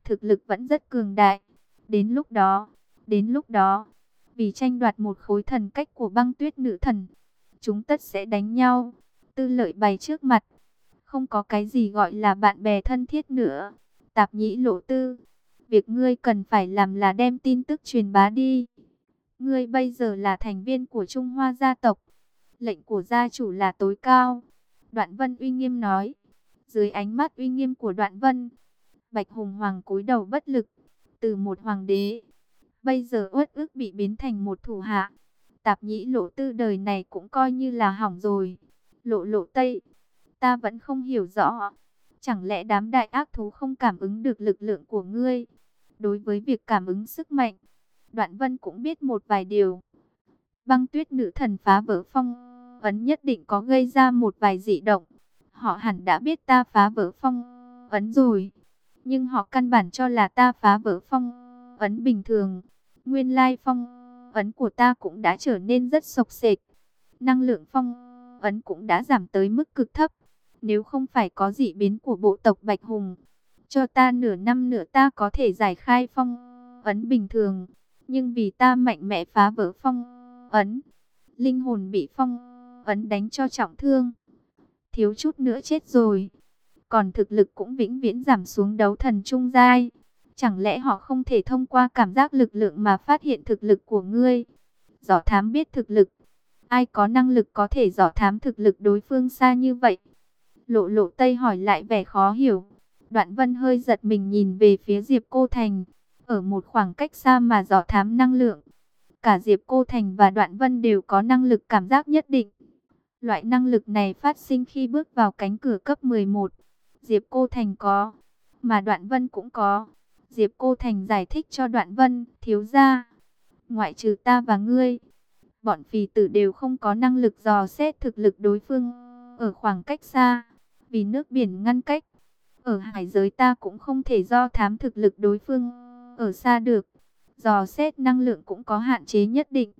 thực lực vẫn rất cường đại. Đến lúc đó, đến lúc đó, vì tranh đoạt một khối thần cách của băng tuyết nữ thần, chúng tất sẽ đánh nhau. Tư lợi bày trước mặt, không có cái gì gọi là bạn bè thân thiết nữa. Tạp nhĩ lộ tư, việc ngươi cần phải làm là đem tin tức truyền bá đi. Ngươi bây giờ là thành viên của Trung Hoa gia tộc, lệnh của gia chủ là tối cao. Đoạn Vân uy nghiêm nói, dưới ánh mắt uy nghiêm của Đoạn Vân, Bạch Hùng Hoàng cúi đầu bất lực, từ một hoàng đế Bây giờ uất ức bị biến thành một thủ hạ. Tạp nhĩ lộ tư đời này cũng coi như là hỏng rồi. Lộ lộ tây. Ta vẫn không hiểu rõ. Chẳng lẽ đám đại ác thú không cảm ứng được lực lượng của ngươi? Đối với việc cảm ứng sức mạnh, Đoạn Vân cũng biết một vài điều. Băng tuyết nữ thần phá vỡ phong ấn nhất định có gây ra một vài dị động. Họ hẳn đã biết ta phá vỡ phong ấn rồi. Nhưng họ căn bản cho là ta phá vỡ phong ấn bình thường. Nguyên lai phong ấn của ta cũng đã trở nên rất sộc sệt. Năng lượng phong ấn cũng đã giảm tới mức cực thấp. Nếu không phải có dị biến của bộ tộc Bạch Hùng, cho ta nửa năm nữa ta có thể giải khai phong ấn bình thường. Nhưng vì ta mạnh mẽ phá vỡ phong ấn, linh hồn bị phong ấn đánh cho trọng thương. Thiếu chút nữa chết rồi. Còn thực lực cũng vĩnh viễn giảm xuống đấu thần trung giai. Chẳng lẽ họ không thể thông qua cảm giác lực lượng mà phát hiện thực lực của ngươi? Giỏ thám biết thực lực. Ai có năng lực có thể dò thám thực lực đối phương xa như vậy? Lộ lộ Tây hỏi lại vẻ khó hiểu. Đoạn vân hơi giật mình nhìn về phía Diệp Cô Thành. Ở một khoảng cách xa mà dò thám năng lượng. Cả Diệp Cô Thành và Đoạn Vân đều có năng lực cảm giác nhất định. Loại năng lực này phát sinh khi bước vào cánh cửa cấp 11. Diệp Cô Thành có, mà Đoạn Vân cũng có. Diệp Cô Thành giải thích cho Đoạn Vân, thiếu gia, ngoại trừ ta và ngươi, bọn phì tử đều không có năng lực dò xét thực lực đối phương ở khoảng cách xa, vì nước biển ngăn cách. Ở hải giới ta cũng không thể do thám thực lực đối phương ở xa được. Dò xét năng lượng cũng có hạn chế nhất định.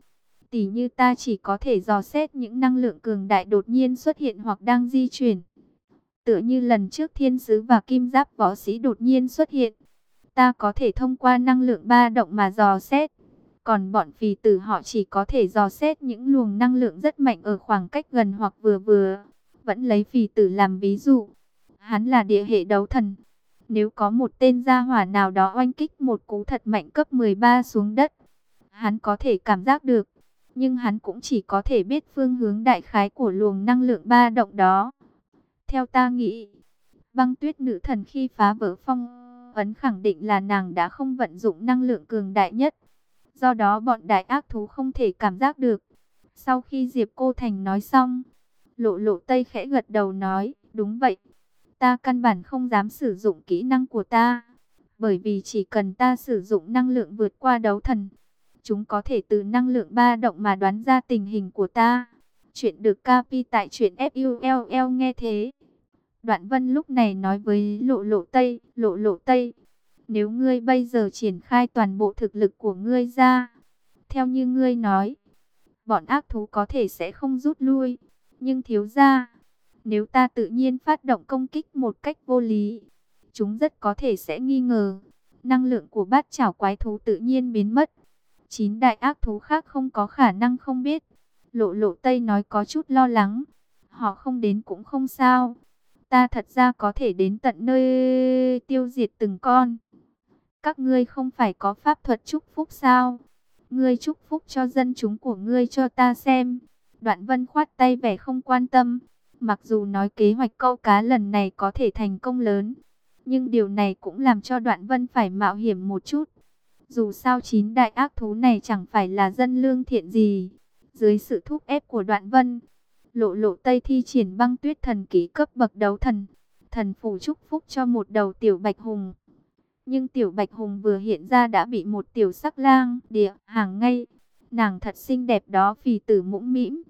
Tỷ như ta chỉ có thể dò xét những năng lượng cường đại đột nhiên xuất hiện hoặc đang di chuyển. Tựa như lần trước thiên sứ và kim giáp võ sĩ đột nhiên xuất hiện ta có thể thông qua năng lượng ba động mà dò xét. Còn bọn phì tử họ chỉ có thể dò xét những luồng năng lượng rất mạnh ở khoảng cách gần hoặc vừa vừa. Vẫn lấy phì tử làm ví dụ. Hắn là địa hệ đấu thần. Nếu có một tên gia hỏa nào đó oanh kích một cú thật mạnh cấp 13 xuống đất, hắn có thể cảm giác được. Nhưng hắn cũng chỉ có thể biết phương hướng đại khái của luồng năng lượng ba động đó. Theo ta nghĩ, băng tuyết nữ thần khi phá vỡ phong ấn khẳng định là nàng đã không vận dụng năng lượng cường đại nhất. Do đó bọn đại ác thú không thể cảm giác được. Sau khi Diệp Cô Thành nói xong, lộ lộ tây khẽ gật đầu nói, đúng vậy. Ta căn bản không dám sử dụng kỹ năng của ta. Bởi vì chỉ cần ta sử dụng năng lượng vượt qua đấu thần, chúng có thể từ năng lượng ba động mà đoán ra tình hình của ta. Chuyện được capi tại chuyện FULL nghe thế. Đoạn vân lúc này nói với lộ lộ tây, lộ lộ tây, nếu ngươi bây giờ triển khai toàn bộ thực lực của ngươi ra, theo như ngươi nói, bọn ác thú có thể sẽ không rút lui, nhưng thiếu ra, nếu ta tự nhiên phát động công kích một cách vô lý, chúng rất có thể sẽ nghi ngờ, năng lượng của bát chảo quái thú tự nhiên biến mất. Chín đại ác thú khác không có khả năng không biết. Lộ lộ Tây nói có chút lo lắng. Họ không đến cũng không sao ta thật ra có thể đến tận nơi tiêu diệt từng con. Các ngươi không phải có pháp thuật chúc phúc sao? Ngươi chúc phúc cho dân chúng của ngươi cho ta xem. Đoạn vân khoát tay vẻ không quan tâm. Mặc dù nói kế hoạch câu cá lần này có thể thành công lớn. Nhưng điều này cũng làm cho đoạn vân phải mạo hiểm một chút. Dù sao chín đại ác thú này chẳng phải là dân lương thiện gì. Dưới sự thúc ép của đoạn vân, lộ lộ Tây thi triển băng tuyết thần ký cấp bậc đấu thần. Thần phủ chúc phúc cho một đầu tiểu bạch hùng. Nhưng tiểu bạch hùng vừa hiện ra đã bị một tiểu sắc lang địa hàng ngay. Nàng thật xinh đẹp đó phì tử mũm mĩm.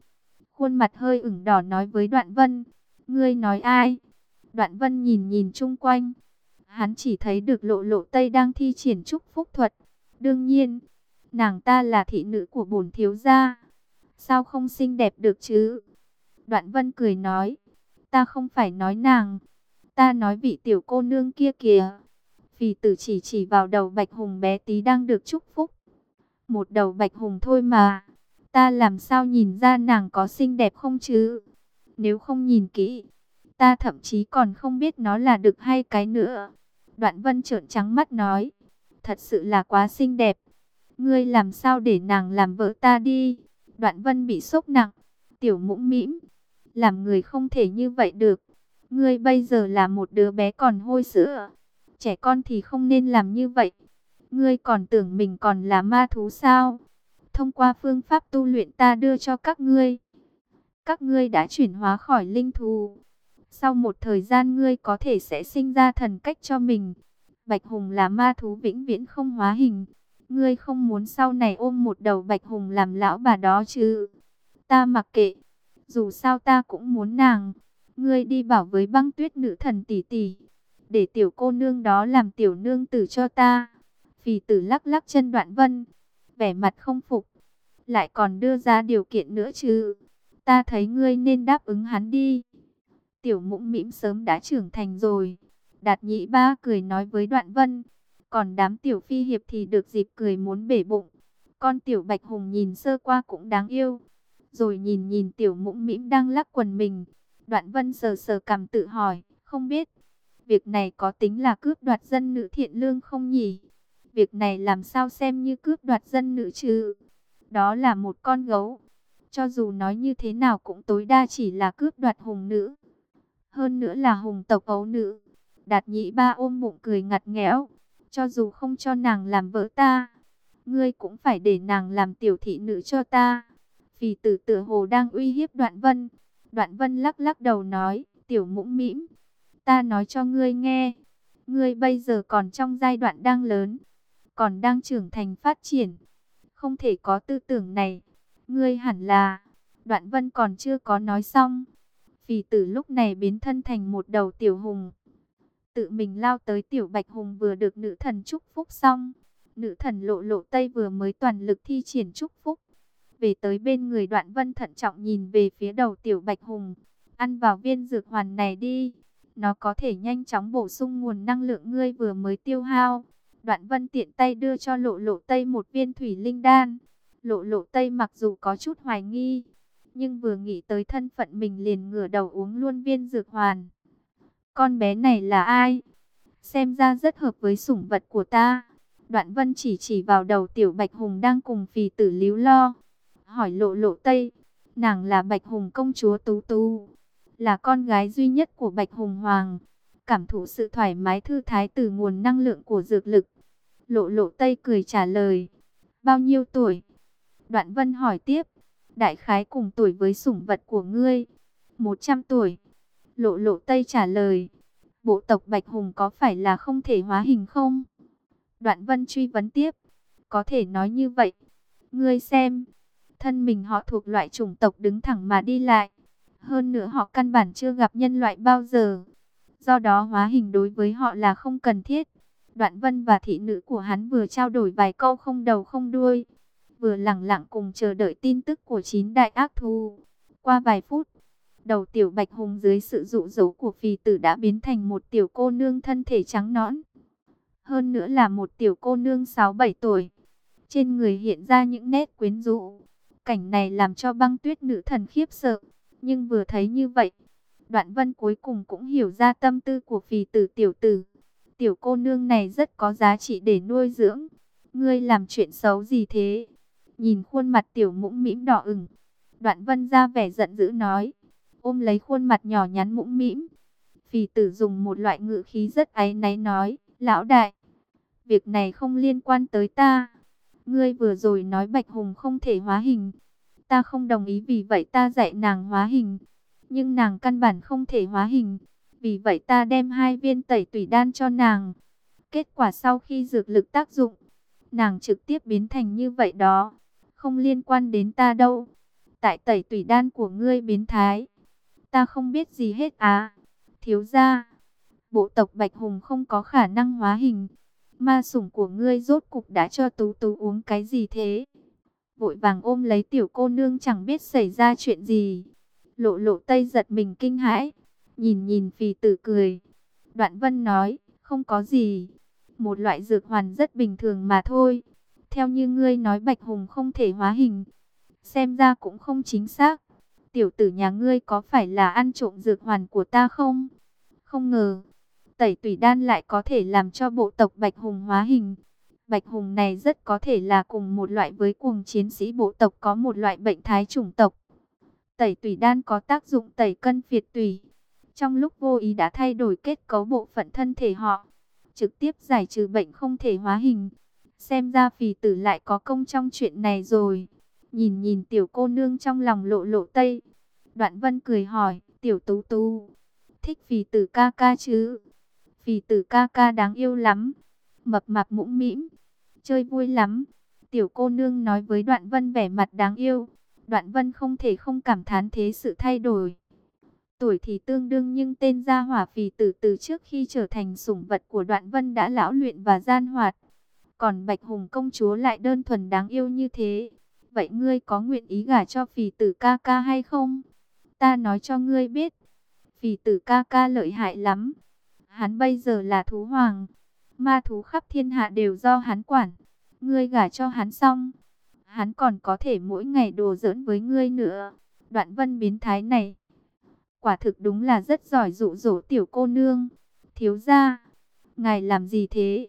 Khuôn mặt hơi ửng đỏ nói với đoạn vân. Ngươi nói ai? Đoạn vân nhìn nhìn chung quanh. Hắn chỉ thấy được lộ lộ Tây đang thi triển chúc phúc thuật. Đương nhiên, nàng ta là thị nữ của bổn thiếu gia. Sao không xinh đẹp được chứ? Đoạn vân cười nói. Ta không phải nói nàng. Ta nói vị tiểu cô nương kia kìa. Phì tử chỉ chỉ vào đầu bạch hùng bé tí đang được chúc phúc. Một đầu bạch hùng thôi mà. Ta làm sao nhìn ra nàng có xinh đẹp không chứ? Nếu không nhìn kỹ, ta thậm chí còn không biết nó là đực hay cái nữa. Đoạn vân trợn trắng mắt nói, thật sự là quá xinh đẹp. Ngươi làm sao để nàng làm vợ ta đi? Đoạn vân bị sốc nặng, tiểu mũm mĩm, làm người không thể như vậy được. Ngươi bây giờ là một đứa bé còn hôi sữa, trẻ con thì không nên làm như vậy. Ngươi còn tưởng mình còn là ma thú sao? Thông qua phương pháp tu luyện ta đưa cho các ngươi, các ngươi đã chuyển hóa khỏi linh thú. Sau một thời gian ngươi có thể sẽ sinh ra thần cách cho mình. Bạch Hùng là ma thú vĩnh viễn không hóa hình. Ngươi không muốn sau này ôm một đầu Bạch Hùng làm lão bà đó chứ. Ta mặc kệ. Dù sao ta cũng muốn nàng. Ngươi đi bảo với băng tuyết nữ thần tỷ tỷ. Để tiểu cô nương đó làm tiểu nương tử cho ta. Phì tử lắc lắc chân đoạn vân. Vẻ mặt không phục. Lại còn đưa ra điều kiện nữa chứ. Ta thấy ngươi nên đáp ứng hắn đi. Tiểu mũm mĩm sớm đã trưởng thành rồi. Đạt nhị ba cười nói với đoạn vân. Còn đám tiểu phi hiệp thì được dịp cười muốn bể bụng. Con tiểu bạch hùng nhìn sơ qua cũng đáng yêu. Rồi nhìn nhìn tiểu mũm mĩm đang lắc quần mình. Đoạn vân sờ sờ cầm tự hỏi. Không biết. Việc này có tính là cướp đoạt dân nữ thiện lương không nhỉ? Việc này làm sao xem như cướp đoạt dân nữ chứ? Đó là một con gấu. Cho dù nói như thế nào cũng tối đa chỉ là cướp đoạt hùng nữ. Hơn nữa là hùng tộc ấu nữ. Đạt nhị ba ôm bụng cười ngặt nghẽo. Cho dù không cho nàng làm vợ ta, ngươi cũng phải để nàng làm tiểu thị nữ cho ta. Phì tử tử hồ đang uy hiếp đoạn vân. Đoạn vân lắc lắc đầu nói, tiểu mũm mĩm. Ta nói cho ngươi nghe, ngươi bây giờ còn trong giai đoạn đang lớn, còn đang trưởng thành phát triển. Không thể có tư tưởng này. Ngươi hẳn là... Đoạn vân còn chưa có nói xong. Phì tử lúc này biến thân thành một đầu tiểu hùng. Tự mình lao tới tiểu bạch hùng vừa được nữ thần chúc phúc xong. Nữ thần lộ lộ tây vừa mới toàn lực thi triển chúc phúc. Về tới bên người đoạn vân thận trọng nhìn về phía đầu tiểu bạch hùng. Ăn vào viên dược hoàn này đi. Nó có thể nhanh chóng bổ sung nguồn năng lượng ngươi vừa mới tiêu hao. Đoạn vân tiện tay đưa cho lộ lộ tây một viên thủy linh đan. Lộ lộ tây mặc dù có chút hoài nghi, nhưng vừa nghĩ tới thân phận mình liền ngửa đầu uống luôn viên dược hoàn. Con bé này là ai? Xem ra rất hợp với sủng vật của ta. Đoạn vân chỉ chỉ vào đầu tiểu bạch hùng đang cùng phì tử líu lo. Hỏi lộ lộ tây, nàng là bạch hùng công chúa Tú Tú, là con gái duy nhất của bạch hùng hoàng. Cảm thụ sự thoải mái thư thái từ nguồn năng lượng của dược lực. Lộ lộ tây cười trả lời. Bao nhiêu tuổi? Đoạn vân hỏi tiếp. Đại khái cùng tuổi với sủng vật của ngươi. 100 tuổi. Lộ lộ tây trả lời. Bộ tộc Bạch Hùng có phải là không thể hóa hình không? Đoạn vân truy vấn tiếp. Có thể nói như vậy. Ngươi xem. Thân mình họ thuộc loại chủng tộc đứng thẳng mà đi lại. Hơn nữa họ căn bản chưa gặp nhân loại bao giờ. Do đó hóa hình đối với họ là không cần thiết. Đoạn vân và thị nữ của hắn vừa trao đổi vài câu không đầu không đuôi. Vừa lặng lặng cùng chờ đợi tin tức của chín đại ác thu. Qua vài phút, đầu tiểu bạch hùng dưới sự dụ dỗ của phì tử đã biến thành một tiểu cô nương thân thể trắng nõn. Hơn nữa là một tiểu cô nương 6-7 tuổi. Trên người hiện ra những nét quyến rũ. Cảnh này làm cho băng tuyết nữ thần khiếp sợ. Nhưng vừa thấy như vậy, đoạn vân cuối cùng cũng hiểu ra tâm tư của phì tử tiểu tử. Tiểu cô nương này rất có giá trị để nuôi dưỡng. Ngươi làm chuyện xấu gì thế? nhìn khuôn mặt tiểu mũm mĩm đỏ ửng. Đoạn vân ra vẻ giận dữ nói, ôm lấy khuôn mặt nhỏ nhắn mũm mĩm. Phì tử dùng một loại ngữ khí rất áy náy nói, lão đại, việc này không liên quan tới ta. Ngươi vừa rồi nói Bạch Hùng không thể hóa hình. Ta không đồng ý vì vậy ta dạy nàng hóa hình. Nhưng nàng căn bản không thể hóa hình. Vì vậy ta đem hai viên tẩy tủy đan cho nàng. Kết quả sau khi dược lực tác dụng, nàng trực tiếp biến thành như vậy đó. Không liên quan đến ta đâu. Tại tẩy tủy đan của ngươi biến thái. Ta không biết gì hết á. Thiếu ra, bộ tộc Bạch Hùng không có khả năng hóa hình. Ma sủng của ngươi rốt cục đã cho Tú Tú uống cái gì thế? Vội vàng ôm lấy tiểu cô nương chẳng biết xảy ra chuyện gì. Lộ lộ tây giật mình kinh hãi. Nhìn nhìn phì tử cười. Đoạn vân nói, không có gì. Một loại dược hoàn rất bình thường mà thôi. Theo như ngươi nói Bạch Hùng không thể hóa hình. Xem ra cũng không chính xác. Tiểu tử nhà ngươi có phải là ăn trộm dược hoàn của ta không? Không ngờ, tẩy tủy đan lại có thể làm cho bộ tộc Bạch Hùng hóa hình. Bạch Hùng này rất có thể là cùng một loại với cuồng chiến sĩ bộ tộc có một loại bệnh thái chủng tộc. Tẩy tủy đan có tác dụng tẩy cân phiệt tủy. Trong lúc vô ý đã thay đổi kết cấu bộ phận thân thể họ, trực tiếp giải trừ bệnh không thể hóa hình. Xem ra phì tử lại có công trong chuyện này rồi. Nhìn nhìn tiểu cô nương trong lòng lộ lộ tây. Đoạn vân cười hỏi, tiểu tú tú, thích phì tử ca ca chứ? Phì tử ca ca đáng yêu lắm, mập mạp mũm mĩm, chơi vui lắm. Tiểu cô nương nói với Đoạn Vân vẻ mặt đáng yêu. Đoạn Vân không thể không cảm thán thế sự thay đổi. Tuổi thì tương đương nhưng tên gia hỏa phì tử từ trước khi trở thành sủng vật của Đoạn Vân đã lão luyện và gian hoạt. Còn Bạch Hùng công chúa lại đơn thuần đáng yêu như thế. Vậy ngươi có nguyện ý gả cho phì tử ca ca hay không? Ta nói cho ngươi biết. Phì tử ca ca lợi hại lắm. Hắn bây giờ là thú hoàng. Ma thú khắp thiên hạ đều do hắn quản. Ngươi gả cho hắn xong. Hắn còn có thể mỗi ngày đồ giỡn với ngươi nữa. Đoạn vân biến thái này. Quả thực đúng là rất giỏi dụ dỗ tiểu cô nương. Thiếu gia, Ngài làm gì thế?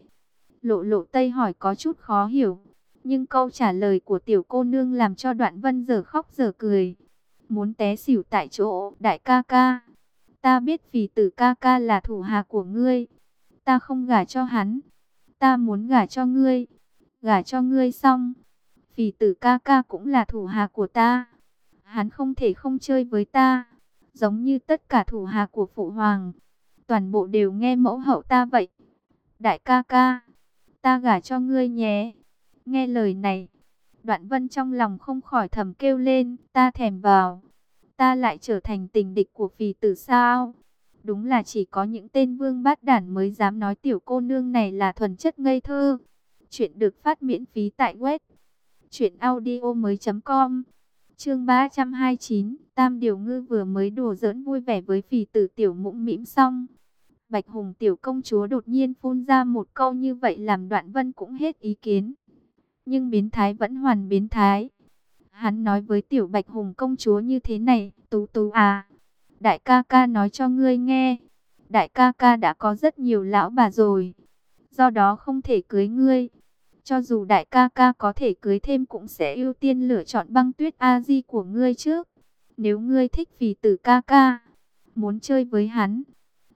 Lộ lộ tây hỏi có chút khó hiểu. Nhưng câu trả lời của tiểu cô nương làm cho đoạn vân giờ khóc giờ cười. Muốn té xỉu tại chỗ, đại ca ca. Ta biết vì tử ca ca là thủ hạ của ngươi. Ta không gả cho hắn. Ta muốn gả cho ngươi. Gả cho ngươi xong. Vì tử ca ca cũng là thủ hạ của ta. Hắn không thể không chơi với ta. Giống như tất cả thủ hạ của phụ hoàng. Toàn bộ đều nghe mẫu hậu ta vậy. Đại ca ca. Ta gả cho ngươi nhé. Nghe lời này, đoạn vân trong lòng không khỏi thầm kêu lên, ta thèm vào. Ta lại trở thành tình địch của phì tử sao? Đúng là chỉ có những tên vương bát đản mới dám nói tiểu cô nương này là thuần chất ngây thơ. Chuyện được phát miễn phí tại web truyệnaudiomoi.com. Chương 329, Tam Điều Ngư vừa mới đùa giỡn vui vẻ với phì tử tiểu mũng mĩm xong. Bạch Hùng tiểu công chúa đột nhiên phun ra một câu như vậy làm Đoạn Vân cũng hết ý kiến nhưng biến thái vẫn hoàn biến thái. Hắn nói với tiểu bạch hùng công chúa như thế này, tú tú à, đại ca ca nói cho ngươi nghe, đại ca ca đã có rất nhiều lão bà rồi, do đó không thể cưới ngươi. Cho dù đại ca ca có thể cưới thêm cũng sẽ ưu tiên lựa chọn băng tuyết A-di của ngươi trước. Nếu ngươi thích phì tử ca ca, muốn chơi với hắn,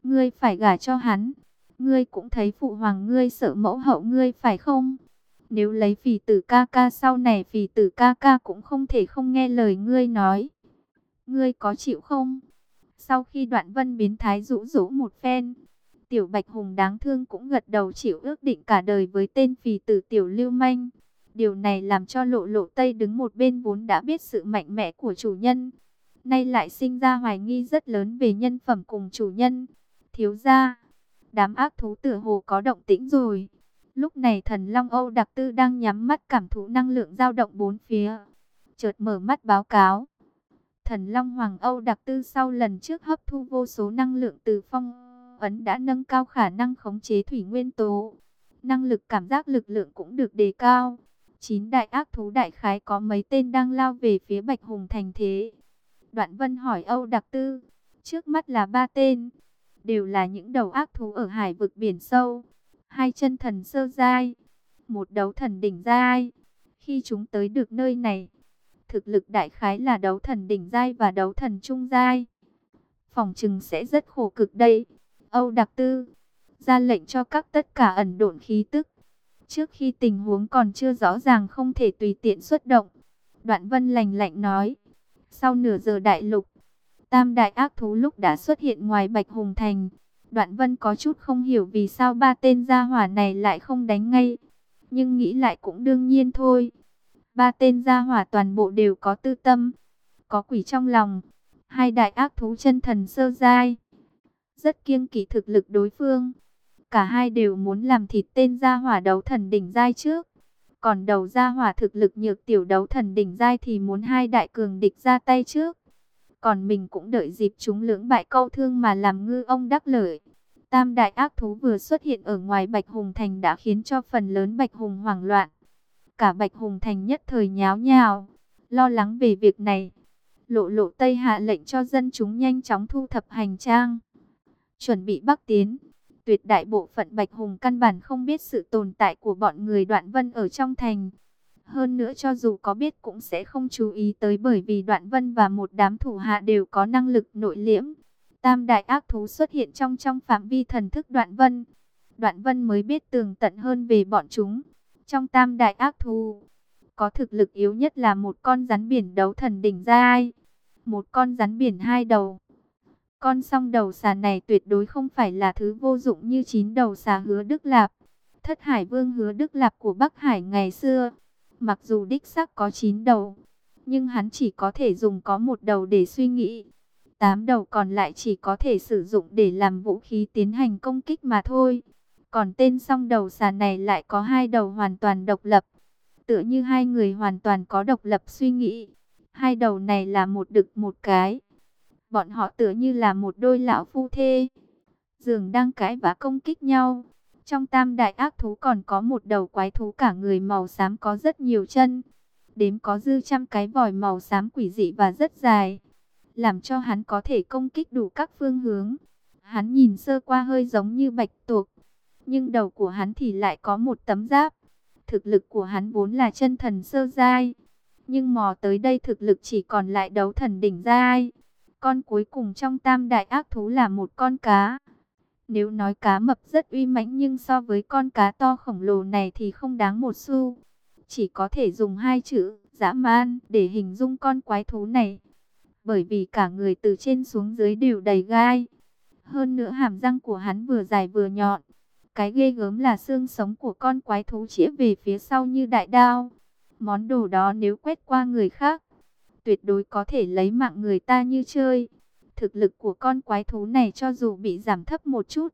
ngươi phải gả cho hắn. Ngươi cũng thấy phụ hoàng ngươi sợ mẫu hậu ngươi phải không? Nếu lấy phì tử ca ca sau này phì tử ca ca cũng không thể không nghe lời ngươi nói. Ngươi có chịu không? Sau khi đoạn vân biến thái rũ rũ một phen, tiểu bạch hùng đáng thương cũng gật đầu chịu ước định cả đời với tên phì tử tiểu lưu manh. Điều này làm cho lộ lộ tây đứng một bên vốn đã biết sự mạnh mẽ của chủ nhân. Nay lại sinh ra hoài nghi rất lớn về nhân phẩm cùng chủ nhân. Thiếu ra, đám ác thú tử hồ có động tĩnh rồi. Lúc này thần Long Âu Đặc Tư đang nhắm mắt cảm thụ năng lượng dao động bốn phía. Chợt mở mắt báo cáo. Thần Long Hoàng Âu Đặc Tư sau lần trước hấp thu vô số năng lượng từ phong ấn đã nâng cao khả năng khống chế thủy nguyên tố. Năng lực cảm giác lực lượng cũng được đề cao. Chín đại ác thú đại khái có mấy tên đang lao về phía Bạch Hùng thành thế. Đoạn Vân hỏi Âu Đặc Tư. Trước mắt là ba tên. Đều là những đầu ác thú ở hải vực biển sâu hai chân thần sơ giai, một đấu thần đỉnh giai. Khi chúng tới được nơi này, thực lực đại khái là đấu thần đỉnh giai và đấu thần trung giai. Phòng trừng sẽ rất khổ cực đây. Âu Đặc Tư ra lệnh cho các tất cả ẩn độn khí tức. Trước khi tình huống còn chưa rõ ràng không thể tùy tiện xuất động. Đoạn Vân lành lạnh nói. Sau nửa giờ đại lục, tam đại ác thú lúc đã xuất hiện ngoài Bạch Hùng Thành. Đoạn Vân có chút không hiểu vì sao ba tên gia hỏa này lại không đánh ngay. Nhưng nghĩ lại cũng đương nhiên thôi. Ba tên gia hỏa toàn bộ đều có tư tâm, có quỷ trong lòng. Hai đại ác thú chân thần sơ giai. Rất kiêng kỵ thực lực đối phương. Cả hai đều muốn làm thịt tên gia hỏa đấu thần đỉnh giai trước. Còn đầu gia hỏa thực lực nhược tiểu đấu thần đỉnh giai thì muốn hai đại cường địch ra tay trước. Còn mình cũng đợi dịp chúng lưỡng bại câu thương mà làm ngư ông đắc lợi. Tam đại ác thú vừa xuất hiện ở ngoài Bạch Hùng Thành đã khiến cho phần lớn Bạch Hùng hoảng loạn. Cả Bạch Hùng Thành nhất thời nháo nhào, lo lắng về việc này. Lộ lộ Tây hạ lệnh cho dân chúng nhanh chóng thu thập hành trang. Chuẩn bị bắc tiến. Tuyệt đại bộ phận Bạch Hùng căn bản không biết sự tồn tại của bọn người đoạn vân ở trong thành. Hơn nữa cho dù có biết cũng sẽ không chú ý tới bởi vì đoạn vân và một đám thủ hạ đều có năng lực nội liễm. Tam đại ác thú xuất hiện trong trong phạm vi thần thức đoạn vân. Đoạn vân mới biết tường tận hơn về bọn chúng. Trong tam đại ác thú, có thực lực yếu nhất là một con rắn biển đấu thần đỉnh giai. Một con rắn biển hai đầu. Con song đầu xà này tuyệt đối không phải là thứ vô dụng như chín đầu xà hứa Đức Lạp. Thất Hải Vương hứa Đức Lạp của Bắc Hải ngày xưa. Mặc dù đích sắc có chín đầu, nhưng hắn chỉ có thể dùng có một đầu để suy nghĩ. Tám đầu còn lại chỉ có thể sử dụng để làm vũ khí tiến hành công kích mà thôi. Còn tên song đầu xà này lại có hai đầu hoàn toàn độc lập. Tựa như hai người hoàn toàn có độc lập suy nghĩ. Hai đầu này là một đực một cái. Bọn họ tựa như là một đôi lão phu thê. Dường đang cãi vã công kích nhau. Trong tam đại ác thú còn có một đầu quái thú cả người màu xám có rất nhiều chân. Đếm có dư trăm cái vòi màu xám quỷ dị và rất dài. Làm cho hắn có thể công kích đủ các phương hướng. Hắn nhìn sơ qua hơi giống như bạch tuộc nhưng đầu của hắn thì lại có một tấm giáp. Thực lực của hắn vốn là chân thần sơ giai, nhưng mò tới đây thực lực chỉ còn lại đấu thần đỉnh giai. Con cuối cùng trong tam đại ác thú là một con cá. Nếu nói cá mập rất uy mãnh nhưng so với con cá to khổng lồ này thì không đáng một xu. Chỉ có thể dùng hai chữ dã man để hình dung con quái thú này. Bởi vì cả người từ trên xuống dưới đều đầy gai. Hơn nữa hàm răng của hắn vừa dài vừa nhọn. Cái ghê gớm là xương sống của con quái thú chĩa về phía sau như đại đao. Món đồ đó nếu quét qua người khác, tuyệt đối có thể lấy mạng người ta như chơi. Thực lực của con quái thú này cho dù bị giảm thấp một chút,